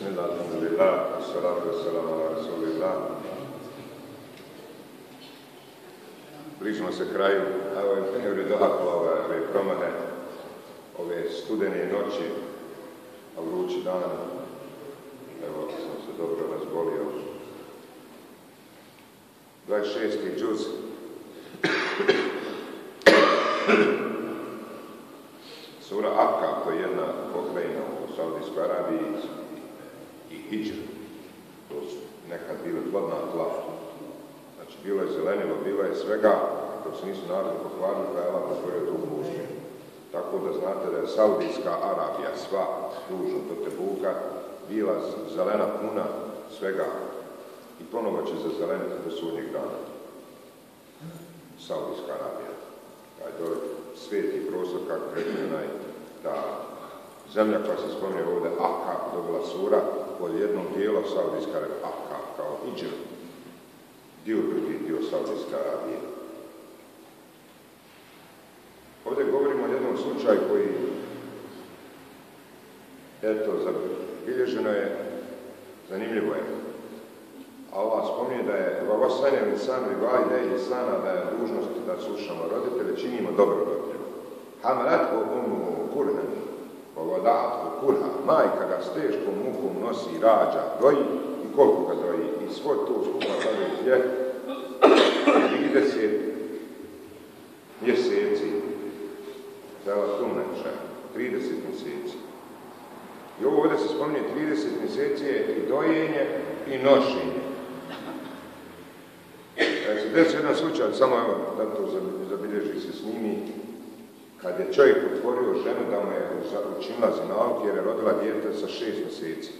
Bismillah, alhamdulillah, salatu wassalamu ala rasulillah. Bližimo se kraju, a ovo je meni dohaklo ove, ove promane, ove studene noći, a vrući dan. Evo, sam se dobro razbolio. 26. džuz. Sura Akka, to je jedna pokrajina u Saudijskoj Arabiji i Hidžr. To su nekad bile plodna tla. Znači, bilo je zelenilo, bilo je svega, dok se nisu narodi pokvarili, pa je Allah potvorio tu puštinu. Tako da znate da je Saudijska Arabija sva dužno do Tebuka bila zelena puna svega i ponovo će za zeleniti do sudnjeg dana. Saudijska Arabija. Taj dole sveti prostor, kako rekli onaj, ta zemlja koja se spominje ovdje, Aka, dobila sura, od jednog dijela Saudijska Arabija, Aka, kao Iđer, dio drugi dio Saudijske Arabije. Ovdje govorimo o jednom slučaju koji, eto, zabilježeno je, zanimljivo je. Allah spominje da je vavosanje lisan rivajde i sana da je dužnost da slušamo roditelje, činimo dobro roditelju. Hamalat o umu kurhan, o kurha, majka ga s teškom mukom nosi, rađa, doji i koliko ga doji. I svoj to skupa tada je 30 mjeseci. Zela tu neče, 30 mjeseci. I ovo ovdje se spominje 30 mjeseci je i dojenje i nošenje. Se desi jedan slučaj, samo evo da to zabilježi se snimi, kad je čovjek otvorio ženu da mu je učinila zinalog jer je rodila dijete sa šest mjeseci.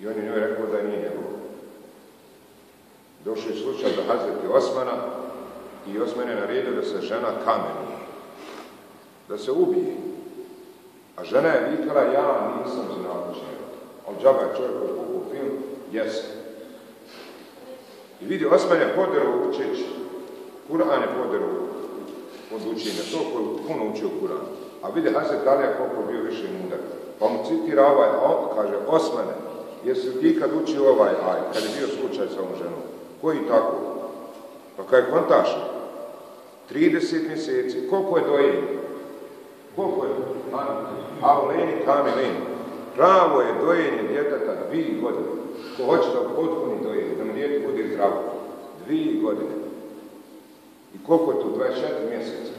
I on je njoj rekao da nije njegov. Došao je slučaj do Hazreti Osmana i Osman je naredio da se žena kameni, da se ubije. A žena je vikala, ja nisam učinila. Ali džaba je čovjek koji film, jeste. I vidi, Osman je poderu učeći. Kur'an je poderu od učenja, to koji puno učio Kur'an. A vidi Hazret Alija koliko bio više mudar. Pa mu citira ovaj, a on kaže, Osmane, jesi ti kad učio ovaj aj, kad je bio slučaj sa ovom ženom? Koji tako? Pa kaj kontaš? 30 mjeseci. Koliko je dojenje? Koliko je? Auleni kamileni. Pravo je dojenje djeteta dvije godine. Ko hoće da potpuni dojenje, da mu djete bude zdravo. Dvije godine. I koliko je to? 24 mjeseca.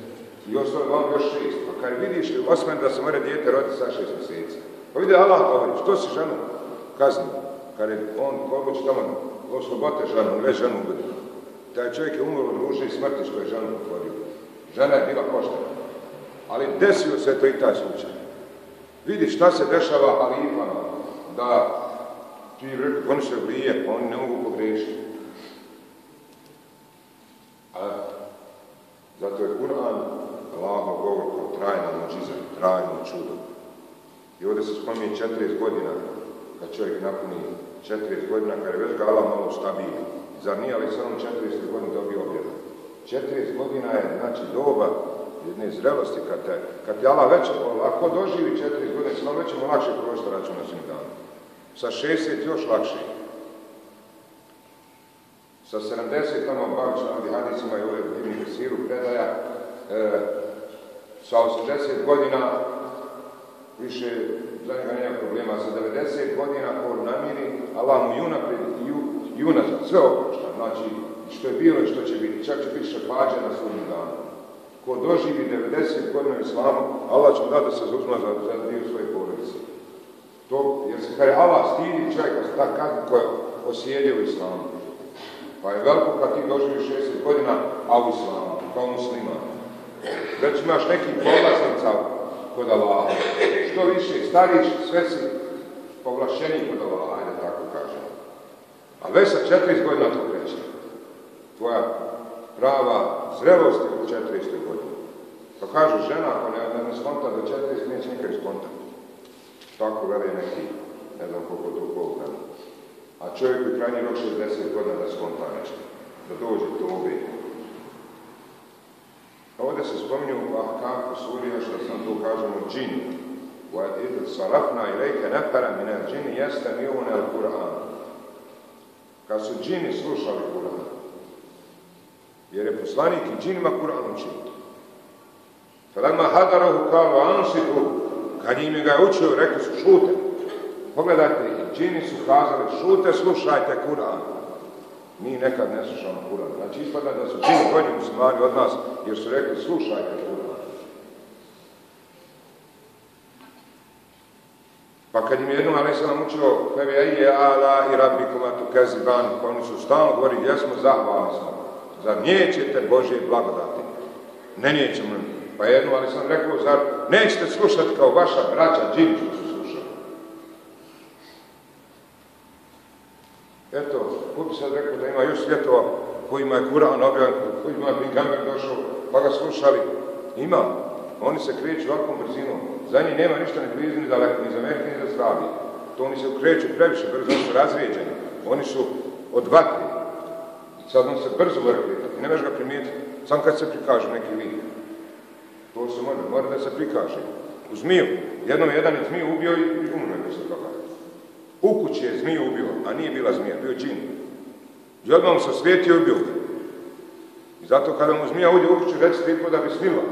I ostalo vam još šest. Pa kad vidiš li osmen da se mora dijete roditi sa šest mjeseci. Pa vidi Allah govori, što si ženu kazni? Kad je on će tamo oslobote ženu, ne ženu ubiti. Taj čovjek je umro od ruže i smrti što je ženu potvorio. Žena je bila poštena. Ali desio se to i taj slučaj. Vidi šta se dešava halifama, da ti oni se pa oni ne mogu pogriješiti. A zato je Kur'an Allahov govor kao trajna mođiza, trajno čudo. I ovdje se spominje 40 godina, kad čovjek napuni 40 godina, kad je već ga Allah malo stabilni. Zar nije ali samo 40 godina dobio objedu? 40 godina je, znači, doba jedne zrelosti, kad te, kad te Allah već, ako doživi 40 godina, se već ćemo lakše prošlo račun na svim. Sa 60 još lakše. Sa 70 tamo bavić na hadisima i ove divni siru predaja, e, sa 80 godina više za njega nema problema. Sa 90 godina ko namiri, Allah mu juna i sve oprošta. Znači, što je bilo i što će biti. Čak će biti šepađa na svojim danu. Ko doživi 90 godina islamu, Allah će mu dati da se zauzma za, dio svoje porodice. To, jer se kada je Allah stidi čovjeka ta kazna koja je osjedio islamu. Pa je veliko kad ti doživiš 60 godina, a u islamu, kao musliman. Već imaš neki povlasnica kod Allah. Što više stariš, sve si povlašćeniji kod Allah, ajde tako kažem. A već sa 40 godina to kreće. Tvoja prava zrelost je u 40 godina. Pa kažu žena, ako ne, ne, skonta do 40, neće nikad skontati. Tako veli neki, ne znam koliko. A čovjek koji krajnji rok 60 godina da skonta nešto, da dođe to obe. A ovdje se spominju u Ahkam Kusulija, što sam tu kažemo, džini. Salafna i rejke nepara minel džini jeste mi ovo ne Kur'an. Kad su džini slušali Kur'an, jer je poslanik i džinima Kur'an učio. Felama hadarahu kao ansitu, kad im je ga učio, rekli su šute. Pogledajte, džini su kazali šute, slušajte Kur'an. Mi nekad ne slušamo Kur'an. Znači ispada da su džini bolji muslimani od nas, jer su rekli slušajte Kur'an. Pa kad im je jednom Ali sam učio Febi je ala i rabbi komatu keziban, pa oni su stalno govorili, gdje smo zahvalni smo. Zar nećete Božje blagodati? Ne nećemo. Pa jednom Ali sam rekao, zar nećete slušati kao vaša braća džini što su slušali? Eto, ko bi sad rekao da ima još svjetova kojima je Kur'an objavljen, kojima je Bingamer došao, pa ga slušali. Ima. Oni se kreću ovakvom brzinom. Za njih nema ništa ni blizu, ni daleko, ni za Amerike, ni za Australije. To oni se kreću previše brzo, oni su razrijeđeni. Oni su od vatri. Sad on se brzo vrti i ne možeš ga primijetiti. Sam kad se prikaže neki lik. To se može, mora da se prikaže. U zmiju. Jednom je jedan je zmiju ubio i umre se toga. U kući je zmiju ubio, a nije bila zmija, bio džin. I odmah mu se osvijetio i ubio I zato kada mu zmija uđe u kuću, reci ti da bi smila.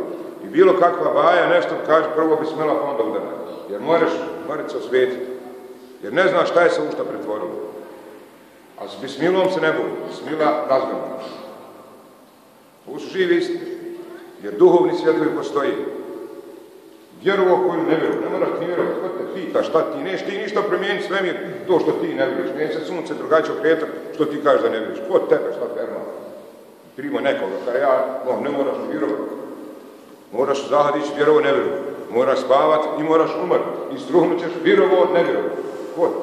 I bilo kakva baja, nešto kaže, prvo bi smela, pa onda udara. Jer moraš, moraš se osvijetiti. Jer ne znaš šta je se u šta pretvorilo. A s bismilom se ne boli. Bismila razgledana. Ovo su živi istine. Jer duhovni svjetovi postoji. Vjerovo koju ne vjeru. Ne moraš ti vjerovati. Ko te pita šta ti neš, ti ništa promijeniti svemir to što ti ne vjeriš. Nije se sunce drugačije okretak što ti kažeš da ne vjeriš. Ko tebe šta ferma? Primo nekoga, kada ja, no, ne moraš vjerovati. Moraš zahadići vjerovo ne vjerovo. Moraš spavat i moraš umrt. I struhnut ćeš vjerovo ne vjerovo.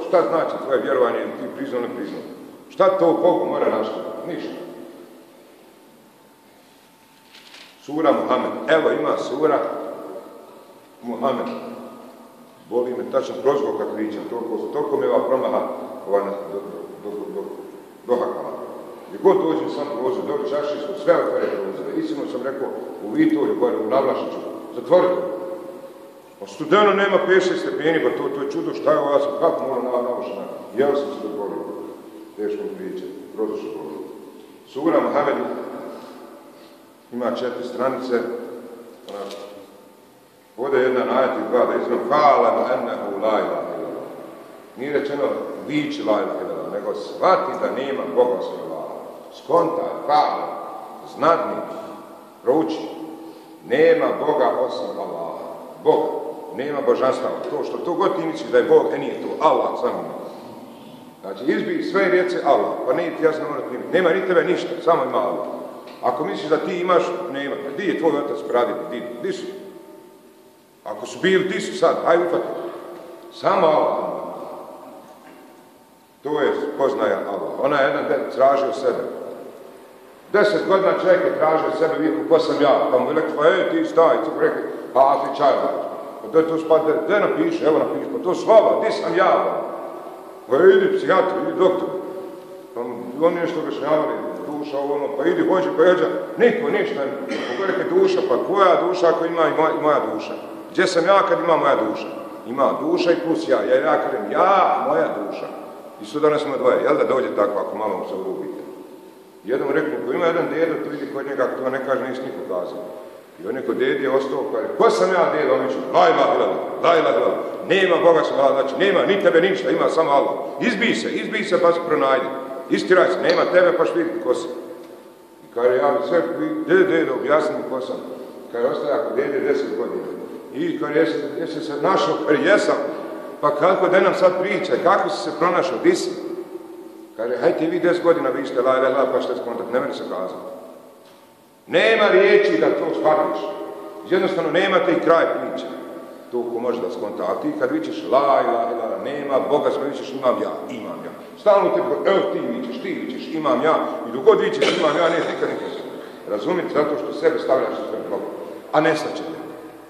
Šta znači tvoje vjerovanje ti priznao ne priznao? Šta to Bogu mora nastaviti? Ništa. Sura Muhammed. Evo ima sura Muhammed. Boli me tačno prozgo kad pričam. Toliko, toliko me ova promaha ova do, do, do, do, gdje god dođem sam prozor, dobro čaši smo sve otvore prozore. Istino sam rekao u Vitorju, gore u Navlašiću, zatvorite. Pa studeno nema 5 stepeni, pa to, to je čudo šta je ovo, ja sam kako moram na navlašena. Jel sam se dozvolio. Teško mi pričati, prodošao prozor. Sura Mohamed ima četiri stranice. Ona, ovdje jedna najat i dva da izgleda Hvala na ennehu la ilaha Nije rečeno vići la ilaha nego shvati da nema Boga svojeg skonta, hvala, znadni, prouči. Nema Boga osim Allaha. Bog, nema božanstva. To što to god ti misliš da je Bog, e nije to. Allah samo Znači, izbi sve rijece Allah, pa ne ti jasno primiti. Nema ni tebe ništa, samo ima Allah. Ako misliš da ti imaš, nema. Gdje je tvoj otac pravi? Di su? Ako su bili, di su sad? Hajde ufati. Samo Allah. To je poznaja Allah. Ona je jedan tražio sebe. Deset godina čovjek je tražio sebe, vidio ko sam ja, pa mu je rekao, ej, ti staj, ti rekli, pa ti čaj Pa to je to spade, gdje napiše, evo napiše, pa to slava, di sam ja, pa idi psihijatru, idi doktor. Pa oni nešto objašnjavali, duša, ono, pa idi, hođi, pa jeđa, niko, ništa, pa rekli duša, pa koja duša ako ima i moja duša? Gdje sam ja kad ima moja duša? Ima duša i plus ja, ja ja kažem, ja, moja duša. I su danas smo dvoje, jel da dođe tako ako malo se urubite? Jednom rekli, ko ima jedan dedo, to vidi kod njega, to ne kaže, nisi niko kazao. I on je kod dedi je ostao, kaže, ko sam ja dedo? On će, la ilaha illallah, la ilaha Nema Boga Allah, znači nema ni tebe ništa, ima samo Allah. Izbij se, izbij se pa se pronajdi. Istiraj se, nema tebe pa vidjeti ko si. I kaže, ja sve, dede, dedo, objasni ko sam. Kaže, ostaje ako dede deset godina. I kaže, jesi, jesi se našao, kaže, jesam. Pa kako da nam sad priča, kako si se pronašao, di si? Kaže, hajte vi deset godina, vi ste la ilaha pa ste skontat, ne meni se kazati. Nema riječi da to shvatiš. Jednostavno nemate i kraj priče. To ko može da skonta. A ti kad vićeš la ilaha nema Boga sve vićeš imam ja, imam ja. Stalno te evo ti vićeš, ti vićeš, imam ja. I dok god vićeš imam ja, ne nikad nikad. Razumite, zato što sebe stavljaš u sve problem. A nestaće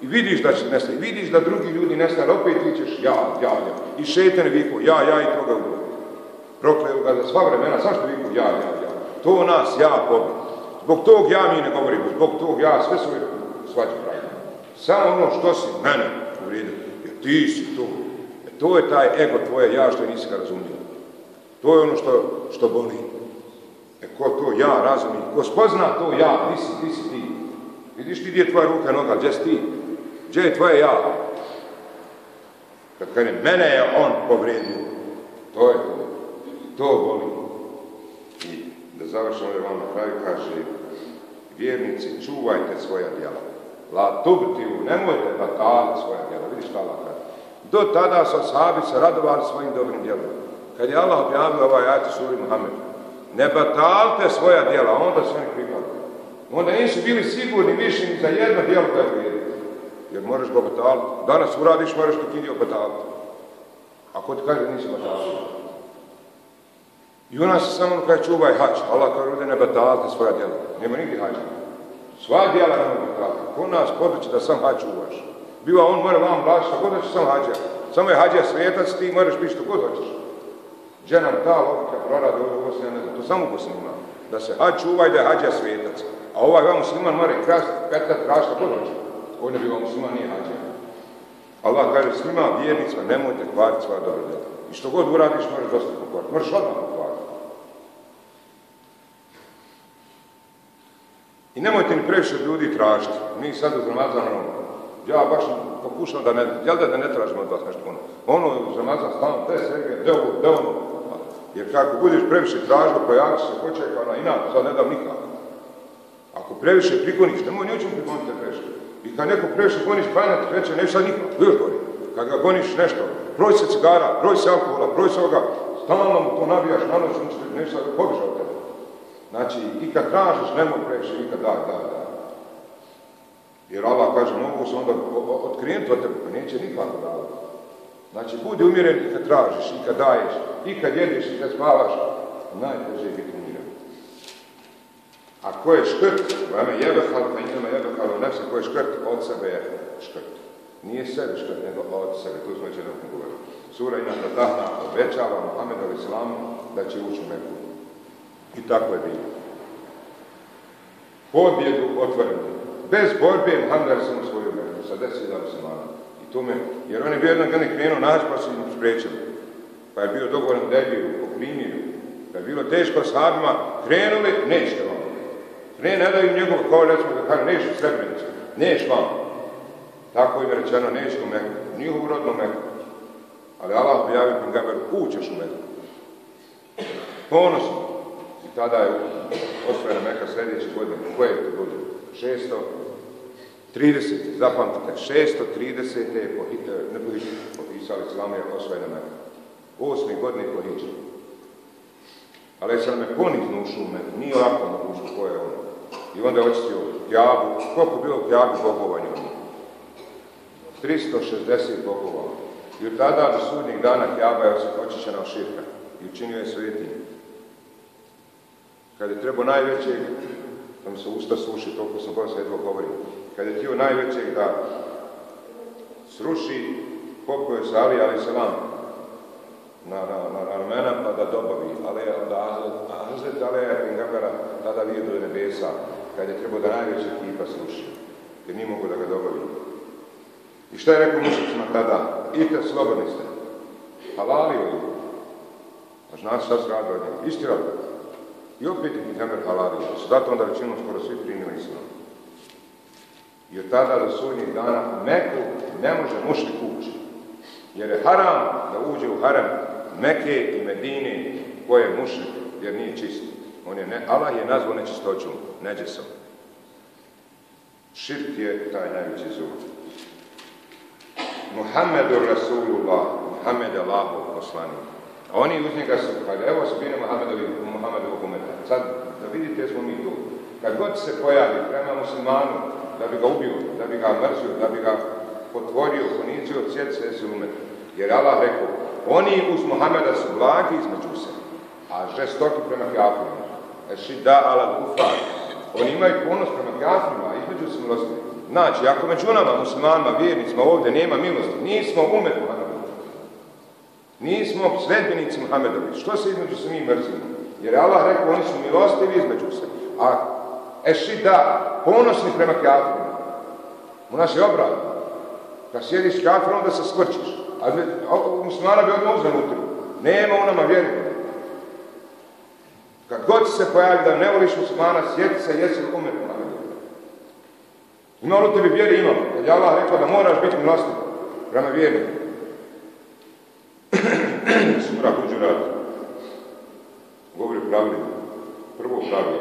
I vidiš da će nestati. Vidiš da drugi ljudi nestane, opet vićeš ja, ja, ja. I šetan viku, ja, ja i toga u Prokleo ga za sva vremena, zašto viku ja, ja, ja? To nas ja pobjede. Zbog tog ja mi ne govorimo, zbog tog ja sve svoje svađe pravimo. Samo ono što si mene uvrijedio. Jer ti si tu. E, to je taj ego tvoje ja što nisi ga razumio. To je ono što, što boli. E ko to ja razumije? Ko spozna to ja, ti si, ti si ti. Vidiš ti gdje je tvoja ruka, noga, gdje si ti? Gdje je tvoje ja? Kad kaže, mene je on povrijedio. To je to. To boli. I da završamo je vam na kraju kaže, vjernici, čuvajte svoja djela. La tubtiu, nemojte bataliti svoja djela. Vidiš šta Allah kaže. Do tada su sahabi se radovali svojim dobrim djelom. Kad je Allah objavio ovaj ajati suri Muhammed, ne batalite svoja djela, onda su oni. Onda nisu bili sigurni više ni za jedno djelo da je. Jer moraš ga bataliti. Danas uradiš, moraš ti dio bataliti. Ako ti kaže nisi bataliti. I ona se samo kaže čuvaj hač. Allah kaže ne batalite svoja djela. Nema nigdje hađa. Sva djela ne bataliti. Ko nas podući da sam hač uvaš. Biva on mora vam vlašiti, god hoće sam hađa. Samo je hađa svijetac, ti moraš biti što god hoćeš. Gdje ta logika prorade ovo Bosni, ne znam, to samo ima. Da se hađ čuva da je hađa svijetac. A ovaj vam musliman mora i krast, petat, rašta, god. On je bio musliman, nije hađa. Allah kaže svima vjernicima, nemojte kvariti svoja dobra djela. I što god uradiš, možeš dosta pokvariti. Možeš odmah pokvariti. I nemojte ni previše ljudi tražiti. Mi sad u Ramazanom ja baš pokušam da ne, jel da, da ne tražimo od vas nešto puno. Ono za nazad stalno, te svege, de ovo, de ono. Jer kako budeš previše tražio, pojavit se, hoće kao na inat, sad ne dam nikako. Ako previše prigoniš, nemoj nećemo prigoniti previše. I kad neko previše goniš klanjati, reće, neću sad nikako, gori. Kad ga goniš nešto, broj se cigara, broj se alkohola, broj se ovoga, stalno mu to nabijaš na noć, neću sad pobiša od tebe. Znači, i kad tražiš, nemoj previše, i kad daj, daj, daj. Jer Allah kaže, mogu se onda otkrenuti od tebe, pa neće nikako davati. Znači, budi umjeren i kad tražiš, i kad daješ, i kad jedeš, i kad spavaš, najteže je biti. A ko je škrt, vame jebehal, pa njima jebehal, nefse, ko je škrt, od sebe je škrt. Nije sebi škrt, nego od sebe, tu smo već jednom govorili. Sura ina Tatahna obećava Muhammed al da će ući u Meku. I tako je bilo. Pobjedu otvorenu bez borbe Muhammed sam svoju metu sa deset muslimana. I to me, jer on je bio jedan kad krenuo naći pa su mu spriječili. Pa je bio dogovoran u Debiju, u primjeru. Da je bilo teško s habima, krenuli, nećete. Ne, ne daju njegov, kao recimo da kaže, neš u Srebrenicu, neš vam. Tako im je rečeno, neš u Meku, njihovu rodnu Meku. Ali Allah objavio Pingaber, ućeš u Meku. Ponosno. I tada je osvojena Meka sljedeće godine. Koje je to godine? 630, zapamtite, 630. je po, ne po popisali Islama je osvojena Meka. Osmi godine po Hidžu. Ali sam me ponizno ušao u Meku, nije lako na ušao ko je ono. I onda je očistio Kjabu, koliko je bilo u Kjabu bogova 360 bogova. I od tada do sudnjeg dana Kjaba je očišćena od širka i učinio je svetinje. Kad je trebao najvećeg da mi se usta suši, toliko sam bolje jedva govorim. Kad je htio najvećeg da sruši, popio se Ali, ali se vam na, na, na ramena pa da dobavi. Ali da Hazret Aleja Pingambera tada vidio do nebesa, kad je trebao da najvećeg kipa sruši. Jer nije mogu da ga dobavi. I šta je rekao mušicima tada? Ite, slobodni ste. Halalio je. A znate šta se njega? Istirali. I opet je Muhammed haladio. Zato onda većinom skoro svi primili islam. I od tada do sudnjih dana Meku ne može mušli ući. Jer je haram da uđe u haram Meke i Medine koje je mušlik, jer nije čist. On je ne, Allah je nazvao nečistoću, neđesom. Širk je taj najveći zub. Muhammedu Rasulullah, Muhammed Allahov poslanik. A oni uz njega su, kada evo spine Muhammedovi, Muhammedovog umeta. Sad, da vidite smo mi tu. Kad god se pojavi prema muslimanu, da bi ga ubio, da bi ga mrzio, da bi ga potvorio, ponizio, cijeli se umeta. Jer Allah rekao, oni uz Muhammeda su blagi između se, a žestoki prema kafirima. Da ala kufar. Oni imaju ponos prema kafirima, između se milosti. Znači, ako među nama, muslimanima, vjernicima, ovdje nema milosti, nismo umet Nismo sledbenici Muhammedovi. Što se između se mi mrzimo? Jer Allah rekao, oni su milostivi između se. A da, ponosni prema kafirima. U nas je obrat. Kad sjediš kafirom, onda se skrčiš. A muslimana bi odmah uzem utru. Nema u nama vjeri. Kad god se pojavi da ne voliš muslimana, sjeti se jesi li umet Ima li tebi vjeri? Ima. Kad je Allah rekao da moraš biti milostiv prema vjerniku. Sura Huđurat. Govori pravilima. Prvo pravilo.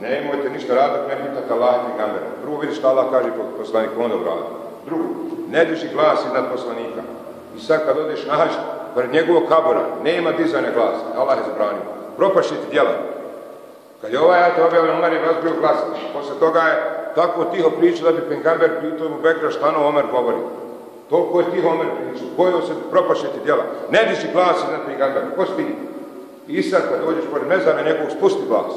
Nemojte ništa raditi, ne pitate Allah i. Prvo vidiš što Allah kaže poslanik, onda uradi. Drugo, ne diži glas iznad poslanika. I sad kad odeš na hađ, pred njegovog kabora, nema dizanja glasa. Allah je zabranio. Propašiti djela. Kad je ovaj ajat objavljen, Omer je razbio glas. Posle toga je tako tiho pričao da bi Pengamber pitao mu Bekra šta no Omer govori. Toliko je tiho Omer pričao. Bojio se propašiti djela. Ne diži glas iznad Pengambera. Ko si I sad kad dođeš pored mezara, njegovog spusti glas.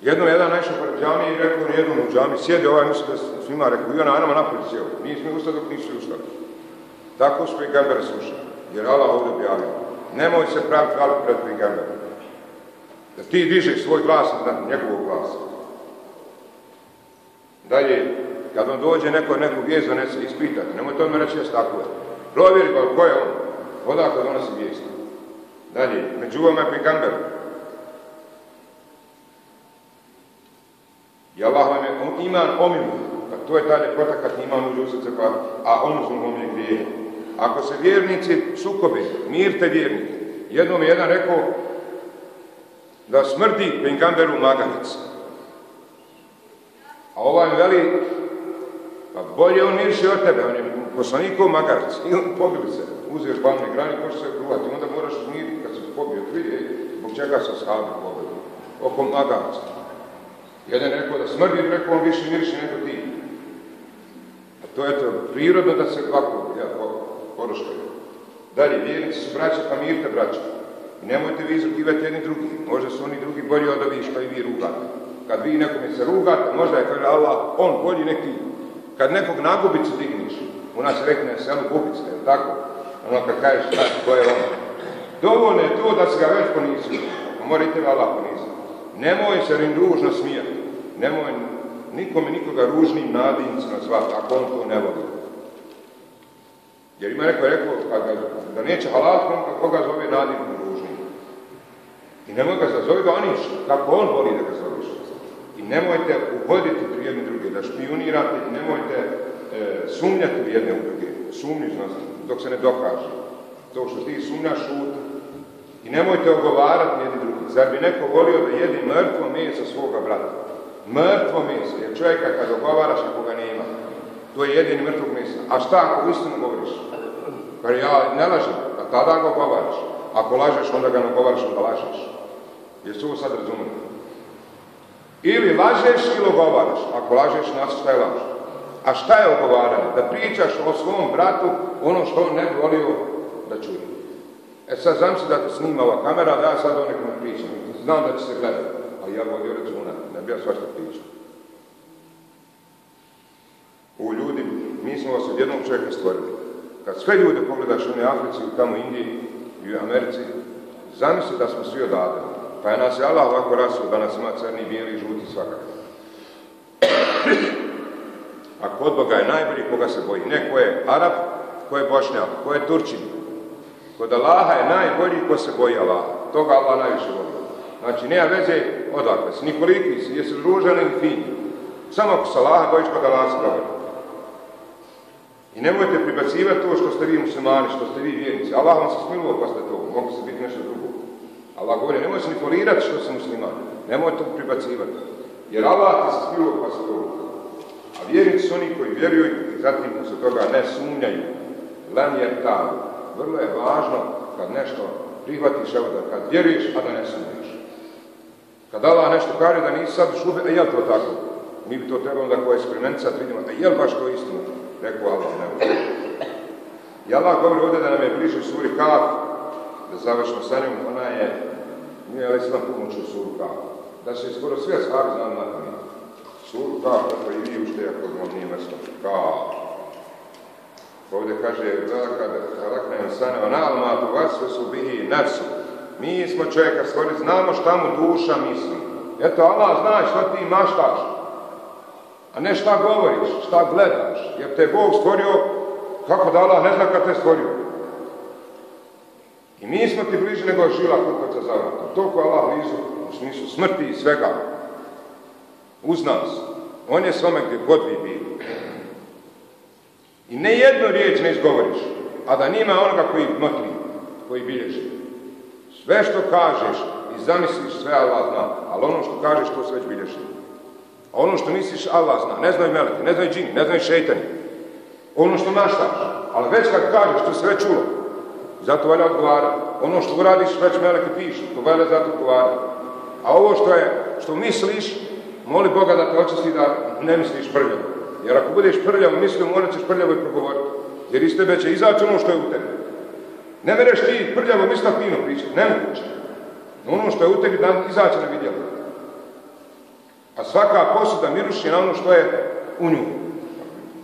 Jednom jedan našao pored džami i rekao jednom u džami, sjedi ovaj misli da svima rekao, i ona nama napolje sjeo. Nismo ustali dok nisu ustali. Tako su Pengambera slušali. Jer Allah ovdje objavio. Nemoj se praviti velik pred Pengambera. Da ti dižeš svoj glas na njegovog glasa. Dalje, kad on dođe neko neku vijest donese, nemoj to me reći jes tako je. Provjeri pa ko je on, odakle donosi vijest. Dalje, među vama je Pegamber. I Allah vam je iman omilu, pa to je ta ljepota kad iman u srce, pa, a on uzmom omilje grije. Ako se vjernici sukobi, mirte vjernike. Jednom je jedan rekao da smrdi Pengamberu maganic. A ovaj veli, pa bolje on mirši od tebe, on je poslanikov magarac. I on pobili se, uzeo palme grani, pošto se kruvati. Onda moraš smiriti kad se pobio, vidi, zbog čega se shabi pobili. Oko magarca. Jedan rekao da smrdi, rekao on više mirši nego ti. A to je to prirodno da se ovako ja, poroškaju. Dalje, vjernici su braća, pa mirte braća. I nemojte vi izrugivati jedni drugi. Možda su oni drugi bolji od ovih što i vi rugate. Kad vi nekome se rugate, možda je kaže Allah, on bolji neki. Kad nekog na gubicu digniš, u nas rekne selu gubice, je tako? Ono kad kažeš šta, to je ono. Dovoljno je to da se ga već ponizio. Morate ga Allah poniziti. Nemoj se rin ružno smijati. Nemoj nikome nikoga ružnim nadimcima zvati, ako on to ne voli. Jer ima neko rekao da neće halal koga zove nadimcima. I nemoj ga zazove ga oniš, kako on voli da ga zoveš. I nemojte uhoditi u jedne druge, da špionirate i nemojte e, sumnjati u jedne u druge. Sumnjičnost, dok se ne dokaže. To što ti sumnjaš šut. I nemojte ogovarati jedni drugi. Zar bi neko volio da jedi mrtvo meso svoga brata? Mrtvo meso, jer čovjeka kad ogovaraš ako ga nema, to je jedini mrtvog mesa. A šta ako istinu govoriš? Kad ja ne lažem, a tada ga ogovaraš. Ako lažeš, onda ga ne ogovaraš, onda lažeš. Jesu ovo sad razumeli? Ili lažeš ili ogovaraš. Ako lažeš, nas šta je laž? A šta je ogovaranje? Da pričaš o svom bratu ono što on ne bi volio da čuje. E sad znam se da te snima ova kamera, da ja sad o nekom pričam. Znam da će se gledati, ali ja vodio računa, ne bi ja svašta pričao. U ljudi, mi smo vas od jednog čovjeka stvorili. Kad sve ljude pogledaš u Africi, tamo Indiji i u Americi, zamisli da smo svi odadili. Pa je nas je Allah ovako rasuo, da nas ima crni, bijeli, žuti, svakako. A kod Boga je najbolji koga se boji. Ne ko je Arab, ko je Bošnjak, ko je Turčin. Kod Allaha je najbolji ko se boji Allaha. Toga Allah najviše voli. Znači, nema veze odakle si, ni koliki si, jesi ružan ili fin. Samo ako se Allaha dođeš kod Allaha se. I nemojte pribacivati to što ste vi muslimani, što ste vi vjernici. Allah vam se smiluo pa ste to, mogu se biti nešto drugo. Allah govori, nemoj se ni folirati što se musliman. Nemoj to pribacivati. Jer Allah ti se smilo pa se. A vjernici su oni koji vjeruju i zatim se toga ne sumnjaju. Len jer tam. Vrlo je važno kad nešto prihvatiš, evo da kad vjeruješ, a da ne sumnjaš. Kad Allah nešto kaže da nisi sad šube, a jel to tako? Mi bi to trebalo da koje eksperimentat vidimo, a jel baš to istina? Rekao Allah, ne I Allah govori ovdje da nam je bliže suri Kaf, da završimo sa njom, ona je nije ali sam pomoću suru Kaf. Da se skoro sve ashabi znali na pamet. Suru Kaf, tako i vi ušte, ako vam nije mjesto. Kaf. Ovdje kaže, kada raknem sane, onalma, tu vas sve su bihi nefsu. Mi smo čovjeka stvorili, znamo šta mu duša misli. Eto, Allah zna što ti maštaš. A ne šta govoriš, šta gledaš. Jer te Bog stvorio Kako da Allah ne zna kad te stvorio? I mi smo ti bliži nego žila kukaca za vratom. Toliko Allah blizu u smislu smrti i svega. Uz nas. On je s vama gdje god vi bili. I ne jednu riječ ne izgovoriš, a da nima onoga koji motri, koji bilježi. Sve što kažeš i zamisliš, sve Allah zna, ali ono što kažeš, to se već bilježi. A ono što misliš, Allah zna. Ne znaju meleki, ne znaju džini, ne znaju šeitani. Ono što maštaš, ali već kad kažeš, to se već čulo. Zato valja odgovara. Ono što uradiš, već meleki pišu, to valja zato odgovara. A ovo što je, što misliš, moli Boga da te očisti da ne misliš prljavo. Jer ako budeš prljavo mislio, morat ćeš prljavo i progovoriti. Jer iz tebe će izaći ono što je u tebi. Ne mereš ti prljavo misla fino pričati, nemoguće. Ono što je u tebi da izaći na vidjelo. A svaka posuda miruši na ono što je u nju.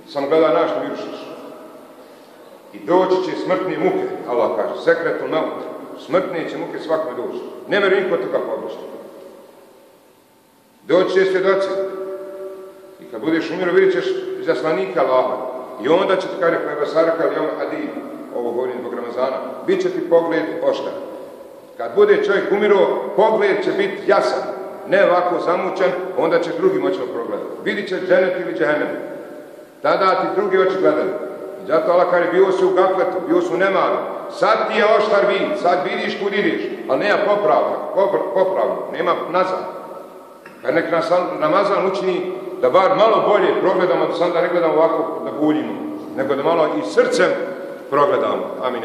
Samo gleda naš mirušiš. I doći će smrtne muke, Allah kaže, sekretu naut. Smrtne će muke svakome doći. Ne meri niko toga pogrešiti. Doći će svjedoci. I kad budeš umiru, vidjet ćeš zaslanika Allaha. I onda će ti je Basaraka ili Hadid, ovo govorim zbog Ramazana, bit će ti pogled oštar. Kad bude čovjek umiro, pogled će biti jasan, ne ovako zamućan, onda će drugi moći progledati. Vidit će dženet ili džehennem. Tada ti drugi oči gledaju. Zato Allah kaže, bio si u gafletu, bio si u nemaru. Sad ti je oštar vid, sad vidiš kud ideš, ali nema popravka, popravno, nema nazad. Kad nek nas Ramazan učini da bar malo bolje progledamo, da sam da ne gledamo ovako da buljimo, nego da malo i srcem progledamo. Amin.